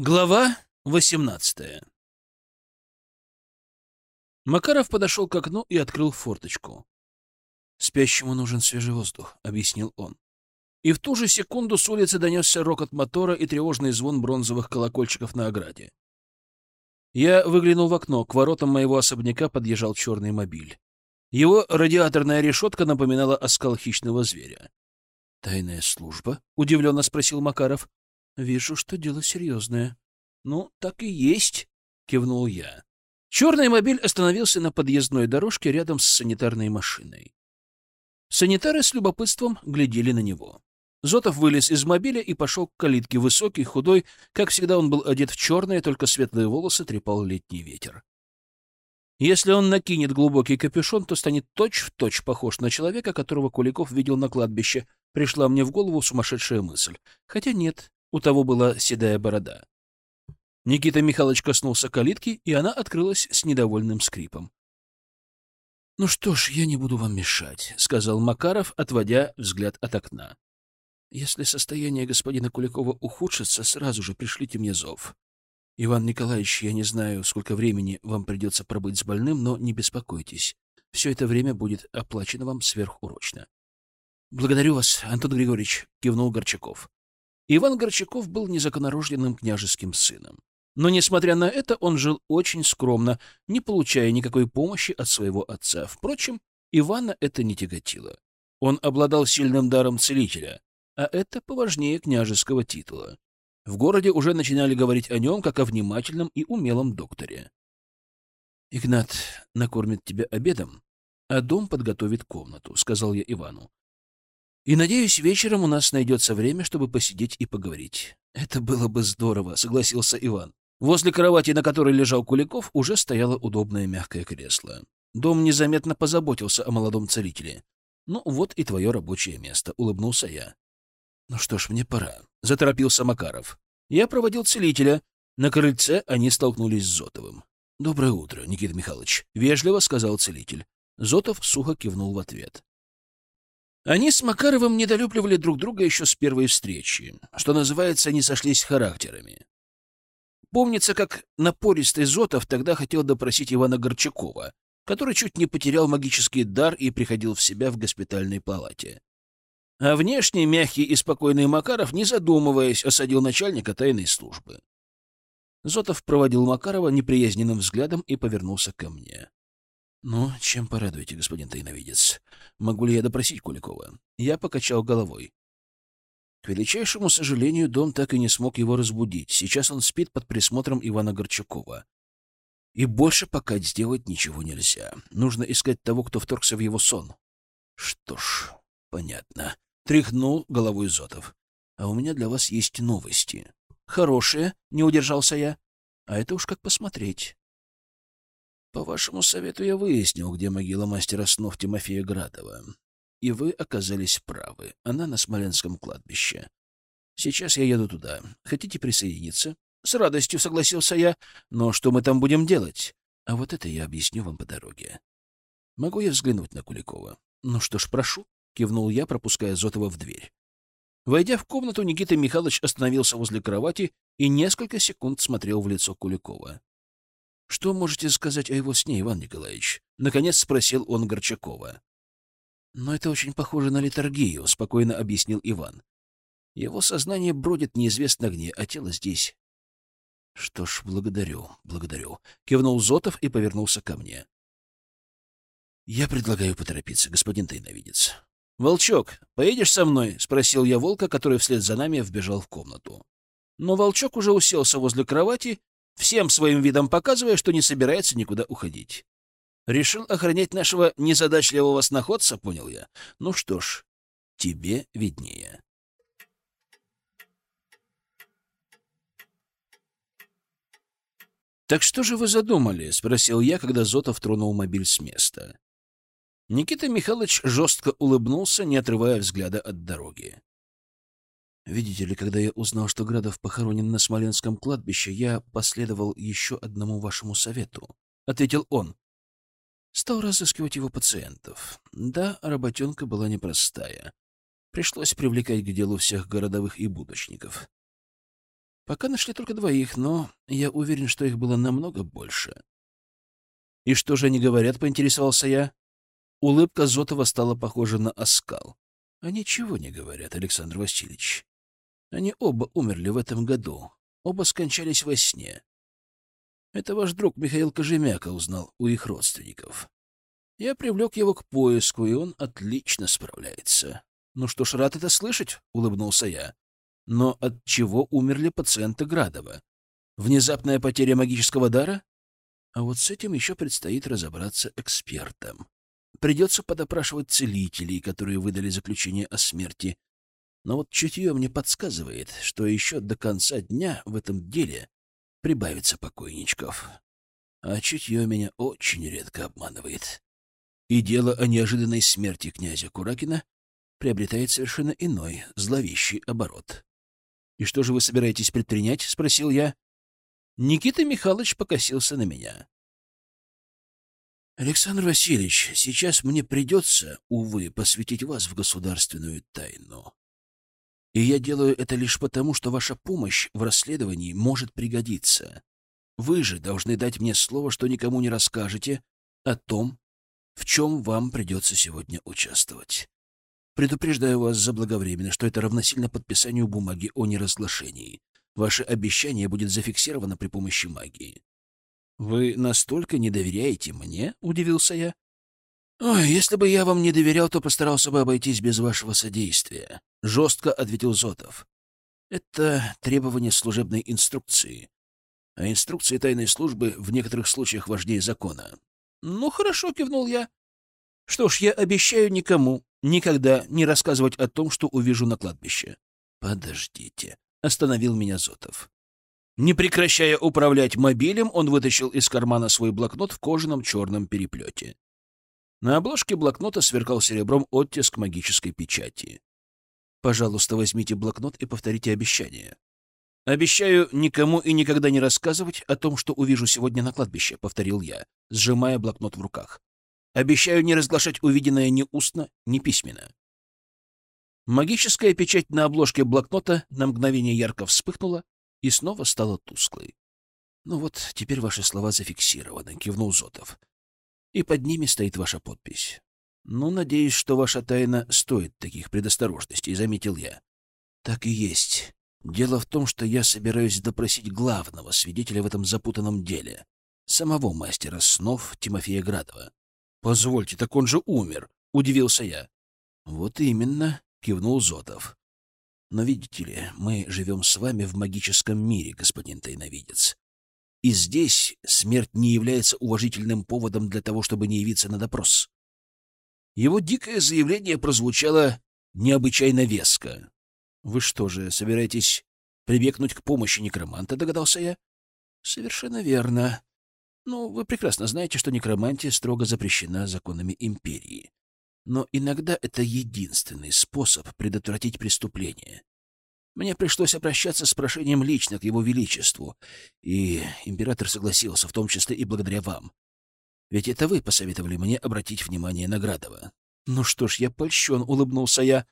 Глава 18 Макаров подошел к окну и открыл форточку. «Спящему нужен свежий воздух», — объяснил он. И в ту же секунду с улицы донесся рокот мотора и тревожный звон бронзовых колокольчиков на ограде. Я выглянул в окно. К воротам моего особняка подъезжал черный мобиль. Его радиаторная решетка напоминала оскал хищного зверя. «Тайная служба?» — удивленно спросил Макаров. Вижу, что дело серьезное. Ну, так и есть, кивнул я. Черный мобиль остановился на подъездной дорожке рядом с санитарной машиной. Санитары с любопытством глядели на него. Зотов вылез из мобиля и пошел к калитке, высокий, худой. Как всегда, он был одет в черное, только светлые волосы трепал летний ветер. Если он накинет глубокий капюшон, то станет точь-в-точь точь похож на человека, которого Куликов видел на кладбище. Пришла мне в голову сумасшедшая мысль. Хотя нет, у того была седая борода. Никита Михайлович коснулся калитки, и она открылась с недовольным скрипом. — Ну что ж, я не буду вам мешать, — сказал Макаров, отводя взгляд от окна. — Если состояние господина Куликова ухудшится, сразу же пришлите мне зов. Иван Николаевич, я не знаю, сколько времени вам придется пробыть с больным, но не беспокойтесь. Все это время будет оплачено вам сверхурочно. — Благодарю вас, Антон Григорьевич, — кивнул Горчаков. Иван Горчаков был незаконорожденным княжеским сыном. Но, несмотря на это, он жил очень скромно, не получая никакой помощи от своего отца. Впрочем, Ивана это не тяготило. Он обладал сильным даром целителя, а это поважнее княжеского титула. В городе уже начинали говорить о нем как о внимательном и умелом докторе. «Игнат накормит тебя обедом, а дом подготовит комнату», — сказал я Ивану. И, надеюсь, вечером у нас найдется время, чтобы посидеть и поговорить. Это было бы здорово, согласился Иван. Возле кровати, на которой лежал Куликов, уже стояло удобное мягкое кресло. Дом незаметно позаботился о молодом целителе. «Ну, вот и твое рабочее место», — улыбнулся я. «Ну что ж, мне пора», — заторопился Макаров. Я проводил целителя. На крыльце они столкнулись с Зотовым. «Доброе утро, Никита Михайлович», — вежливо сказал целитель. Зотов сухо кивнул в ответ. Они с Макаровым недолюбливали друг друга еще с первой встречи. Что называется, они сошлись характерами. Помнится, как напористый Зотов тогда хотел допросить Ивана Горчакова, который чуть не потерял магический дар и приходил в себя в госпитальной палате. А внешне мягкий и спокойный Макаров, не задумываясь, осадил начальника тайной службы. Зотов проводил Макарова неприязненным взглядом и повернулся ко мне. «Ну, чем порадуете, господин тайновидец? Могу ли я допросить Куликова?» Я покачал головой. К величайшему сожалению, дом так и не смог его разбудить. Сейчас он спит под присмотром Ивана Горчакова. И больше пока сделать ничего нельзя. Нужно искать того, кто вторгся в его сон. Что ж, понятно. Тряхнул головой Зотов. А у меня для вас есть новости. Хорошие, не удержался я. А это уж как посмотреть. По вашему совету я выяснил, где могила мастера снов Тимофея Градова. И вы оказались правы. Она на Смоленском кладбище. Сейчас я еду туда. Хотите присоединиться? С радостью согласился я. Но что мы там будем делать? А вот это я объясню вам по дороге. Могу я взглянуть на Куликова? Ну что ж, прошу, кивнул я, пропуская Зотова в дверь. Войдя в комнату, Никита Михайлович остановился возле кровати и несколько секунд смотрел в лицо Куликова. Что можете сказать о его сне, Иван Николаевич? Наконец спросил он Горчакова. Но это очень похоже на литургию, спокойно объяснил Иван. Его сознание бродит неизвестно где, а тело здесь. Что ж, благодарю, благодарю, кивнул Зотов и повернулся ко мне. Я предлагаю поторопиться, господин тайновидец. Волчок, поедешь со мной? спросил я волка, который вслед за нами вбежал в комнату. Но волчок уже уселся возле кровати всем своим видом показывая, что не собирается никуда уходить. Решил охранять нашего незадачливого сноходца, понял я. Ну что ж, тебе виднее. «Так что же вы задумали?» — спросил я, когда Зотов тронул мобиль с места. Никита Михайлович жестко улыбнулся, не отрывая взгляда от дороги. Видите ли, когда я узнал, что Градов похоронен на Смоленском кладбище, я последовал еще одному вашему совету, — ответил он. Стал разыскивать его пациентов. Да, работенка была непростая. Пришлось привлекать к делу всех городовых и будочников. Пока нашли только двоих, но я уверен, что их было намного больше. И что же они говорят, поинтересовался я. Улыбка Зотова стала похожа на оскал. А ничего не говорят, Александр Васильевич. Они оба умерли в этом году. Оба скончались во сне. Это ваш друг Михаил Кожемяка узнал у их родственников. Я привлек его к поиску, и он отлично справляется. Ну что ж, рад это слышать, — улыбнулся я. Но от чего умерли пациенты Градова? Внезапная потеря магического дара? А вот с этим еще предстоит разобраться экспертам. Придется подопрашивать целителей, которые выдали заключение о смерти. Но вот чутье мне подсказывает, что еще до конца дня в этом деле прибавится покойничков. А чутье меня очень редко обманывает. И дело о неожиданной смерти князя Куракина приобретает совершенно иной, зловещий оборот. «И что же вы собираетесь предпринять?» — спросил я. Никита Михайлович покосился на меня. «Александр Васильевич, сейчас мне придется, увы, посвятить вас в государственную тайну. И я делаю это лишь потому, что ваша помощь в расследовании может пригодиться. Вы же должны дать мне слово, что никому не расскажете о том, в чем вам придется сегодня участвовать. Предупреждаю вас заблаговременно, что это равносильно подписанию бумаги о неразглашении. Ваше обещание будет зафиксировано при помощи магии. «Вы настолько не доверяете мне?» — удивился я. «Ой, если бы я вам не доверял, то постарался бы обойтись без вашего содействия», — жестко ответил Зотов. «Это требование служебной инструкции. А инструкции тайной службы в некоторых случаях важнее закона». «Ну, хорошо», — кивнул я. «Что ж, я обещаю никому никогда не рассказывать о том, что увижу на кладбище». «Подождите», — остановил меня Зотов. Не прекращая управлять мобилем, он вытащил из кармана свой блокнот в кожаном черном переплете. На обложке блокнота сверкал серебром оттиск магической печати. «Пожалуйста, возьмите блокнот и повторите обещание». «Обещаю никому и никогда не рассказывать о том, что увижу сегодня на кладбище», — повторил я, сжимая блокнот в руках. «Обещаю не разглашать увиденное ни устно, ни письменно». Магическая печать на обложке блокнота на мгновение ярко вспыхнула, и снова стала тусклой. «Ну вот, теперь ваши слова зафиксированы», — кивнул Зотов. «И под ними стоит ваша подпись. Ну, надеюсь, что ваша тайна стоит таких предосторожностей», — заметил я. «Так и есть. Дело в том, что я собираюсь допросить главного свидетеля в этом запутанном деле, самого мастера снов Тимофея Градова». «Позвольте, так он же умер», — удивился я. «Вот именно», — кивнул Зотов. Но видите ли, мы живем с вами в магическом мире, господин тайновидец. И здесь смерть не является уважительным поводом для того, чтобы не явиться на допрос. Его дикое заявление прозвучало необычайно веско. «Вы что же, собираетесь прибегнуть к помощи некроманта?» — догадался я. «Совершенно верно. Ну, вы прекрасно знаете, что некромантия строго запрещена законами империи но иногда это единственный способ предотвратить преступление. Мне пришлось обращаться с прошением лично к его величеству, и император согласился, в том числе и благодаря вам. Ведь это вы посоветовали мне обратить внимание на Градова. Ну что ж, я польщен, — улыбнулся я.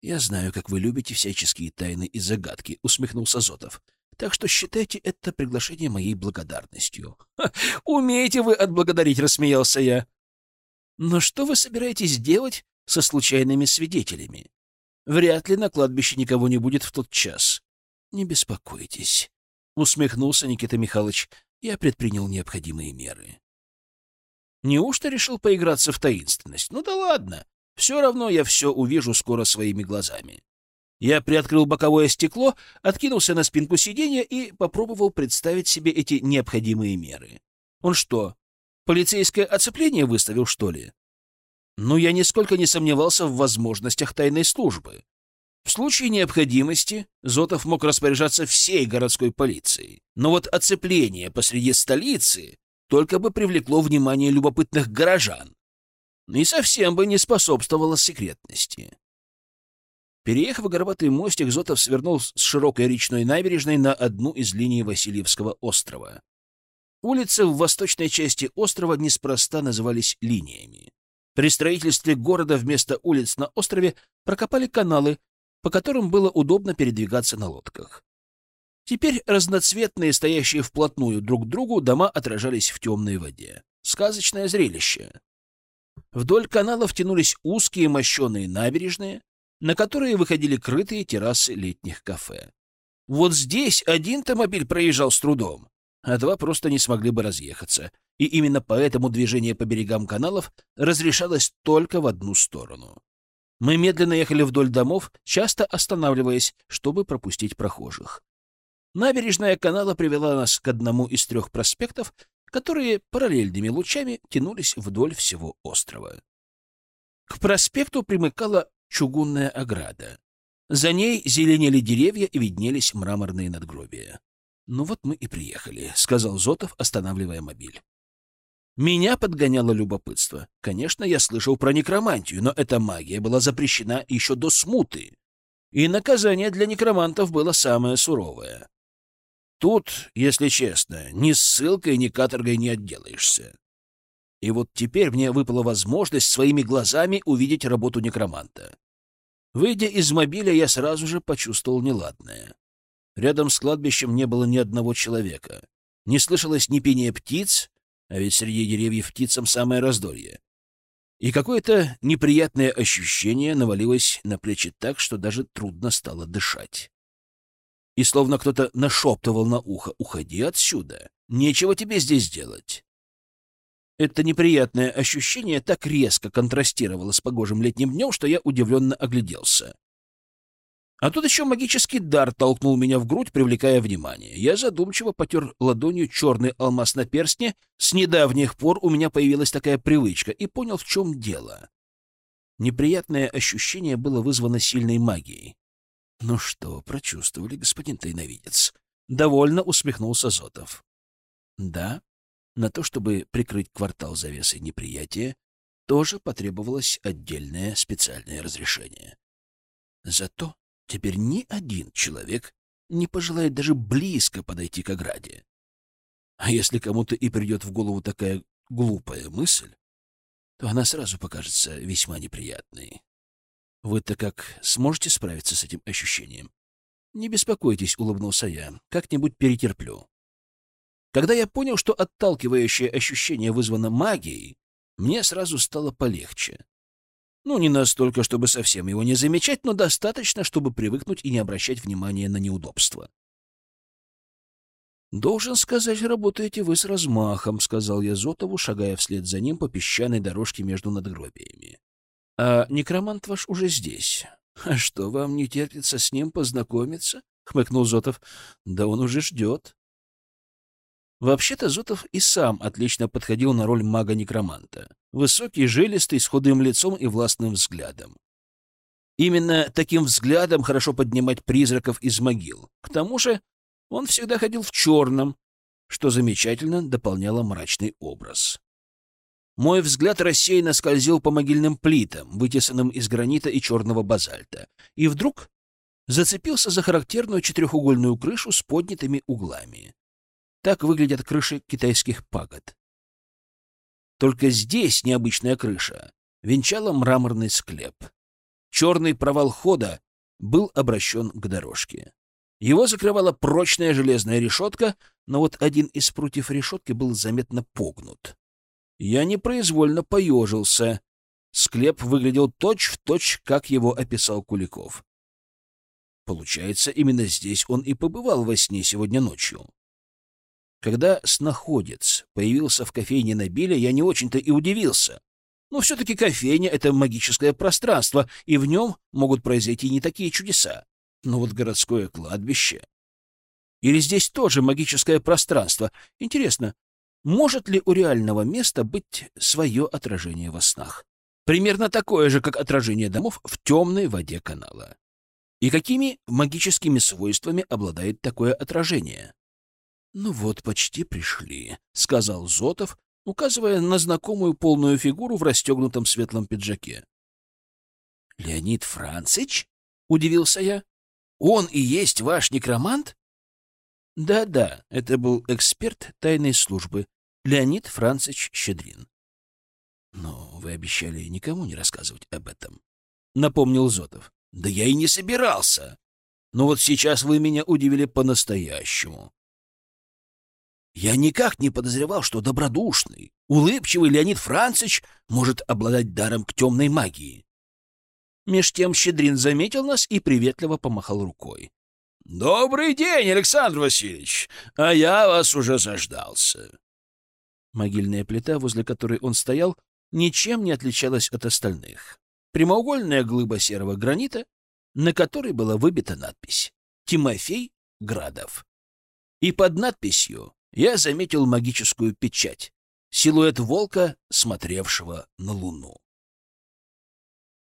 Я знаю, как вы любите всяческие тайны и загадки, — усмехнулся Зотов. Так что считайте это приглашение моей благодарностью. — Умеете вы отблагодарить, — рассмеялся я. Но что вы собираетесь делать со случайными свидетелями? Вряд ли на кладбище никого не будет в тот час. Не беспокойтесь, — усмехнулся Никита Михайлович. Я предпринял необходимые меры. Неужто решил поиграться в таинственность? Ну да ладно. Все равно я все увижу скоро своими глазами. Я приоткрыл боковое стекло, откинулся на спинку сиденья и попробовал представить себе эти необходимые меры. Он что, Полицейское оцепление выставил, что ли? Но я нисколько не сомневался в возможностях тайной службы. В случае необходимости Зотов мог распоряжаться всей городской полицией. Но вот оцепление посреди столицы только бы привлекло внимание любопытных горожан и совсем бы не способствовало секретности. Переехав горбатый мостик, Зотов свернул с широкой речной набережной на одну из линий Васильевского острова. Улицы в восточной части острова неспроста назывались линиями. При строительстве города вместо улиц на острове прокопали каналы, по которым было удобно передвигаться на лодках. Теперь разноцветные, стоящие вплотную друг к другу, дома отражались в темной воде. Сказочное зрелище. Вдоль каналов тянулись узкие мощеные набережные, на которые выходили крытые террасы летних кафе. Вот здесь один автомобиль проезжал с трудом, а два просто не смогли бы разъехаться, и именно поэтому движение по берегам каналов разрешалось только в одну сторону. Мы медленно ехали вдоль домов, часто останавливаясь, чтобы пропустить прохожих. Набережная канала привела нас к одному из трех проспектов, которые параллельными лучами тянулись вдоль всего острова. К проспекту примыкала чугунная ограда. За ней зеленели деревья и виднелись мраморные надгробия. «Ну вот мы и приехали», — сказал Зотов, останавливая мобиль. Меня подгоняло любопытство. Конечно, я слышал про некромантию, но эта магия была запрещена еще до смуты. И наказание для некромантов было самое суровое. Тут, если честно, ни ссылкой, ни каторгой не отделаешься. И вот теперь мне выпала возможность своими глазами увидеть работу некроманта. Выйдя из мобиля, я сразу же почувствовал неладное. Рядом с кладбищем не было ни одного человека. Не слышалось ни пения птиц, а ведь среди деревьев птицам самое раздолье. И какое-то неприятное ощущение навалилось на плечи так, что даже трудно стало дышать и словно кто-то нашептывал на ухо «Уходи отсюда! Нечего тебе здесь делать!» Это неприятное ощущение так резко контрастировало с погожим летним днем, что я удивленно огляделся. А тут еще магический дар толкнул меня в грудь, привлекая внимание. Я задумчиво потер ладонью черный алмаз на перстне. С недавних пор у меня появилась такая привычка, и понял, в чем дело. Неприятное ощущение было вызвано сильной магией. «Ну что, прочувствовали, господин тайновидец?» Довольно усмехнулся Зотов. «Да, на то, чтобы прикрыть квартал завесой неприятия, тоже потребовалось отдельное специальное разрешение. Зато теперь ни один человек не пожелает даже близко подойти к ограде. А если кому-то и придет в голову такая глупая мысль, то она сразу покажется весьма неприятной. Вы-то как сможете справиться с этим ощущением? Не беспокойтесь, улыбнулся я. Как-нибудь перетерплю. Когда я понял, что отталкивающее ощущение вызвано магией, мне сразу стало полегче. Ну, не настолько, чтобы совсем его не замечать, но достаточно, чтобы привыкнуть и не обращать внимания на неудобства. «Должен сказать, работаете вы с размахом», — сказал я Зотову, шагая вслед за ним по песчаной дорожке между надгробиями. А некромант ваш уже здесь. А что, вам не терпится с ним познакомиться? Хмыкнул Зотов. Да он уже ждет. Вообще-то Зотов и сам отлично подходил на роль мага-некроманта. Высокий, жилистый, с худым лицом и властным взглядом. Именно таким взглядом хорошо поднимать призраков из могил. К тому же он всегда ходил в черном, что замечательно дополняло мрачный образ. Мой взгляд рассеянно скользил по могильным плитам, вытесанным из гранита и черного базальта, и вдруг зацепился за характерную четырехугольную крышу с поднятыми углами. Так выглядят крыши китайских пагод. Только здесь необычная крыша венчала мраморный склеп. Черный провал хода был обращен к дорожке. Его закрывала прочная железная решетка, но вот один из прутьев решетки был заметно погнут. Я непроизвольно поежился. Склеп выглядел точь-в-точь, точь, как его описал Куликов. Получается, именно здесь он и побывал во сне сегодня ночью. Когда снаходец появился в кофейне на Биле, я не очень-то и удивился. Но все-таки кофейня — это магическое пространство, и в нем могут произойти не такие чудеса. Но вот городское кладбище... Или здесь тоже магическое пространство? Интересно, может ли у реального места быть свое отражение во снах? Примерно такое же, как отражение домов в темной воде канала. И какими магическими свойствами обладает такое отражение? «Ну вот, почти пришли», — сказал Зотов, указывая на знакомую полную фигуру в расстегнутом светлом пиджаке. «Леонид Францич?» — удивился я. «Он и есть ваш некромант?» Да-да, это был эксперт тайной службы Леонид Францич Щедрин. Но вы обещали никому не рассказывать об этом, напомнил Зотов. Да я и не собирался. Но вот сейчас вы меня удивили по-настоящему. Я никак не подозревал, что добродушный, улыбчивый Леонид Францич может обладать даром к темной магии. Меж тем Щедрин заметил нас и приветливо помахал рукой. — Добрый день, Александр Васильевич! А я вас уже заждался. Могильная плита, возле которой он стоял, ничем не отличалась от остальных. Прямоугольная глыба серого гранита, на которой была выбита надпись «Тимофей Градов». И под надписью я заметил магическую печать — силуэт волка, смотревшего на луну.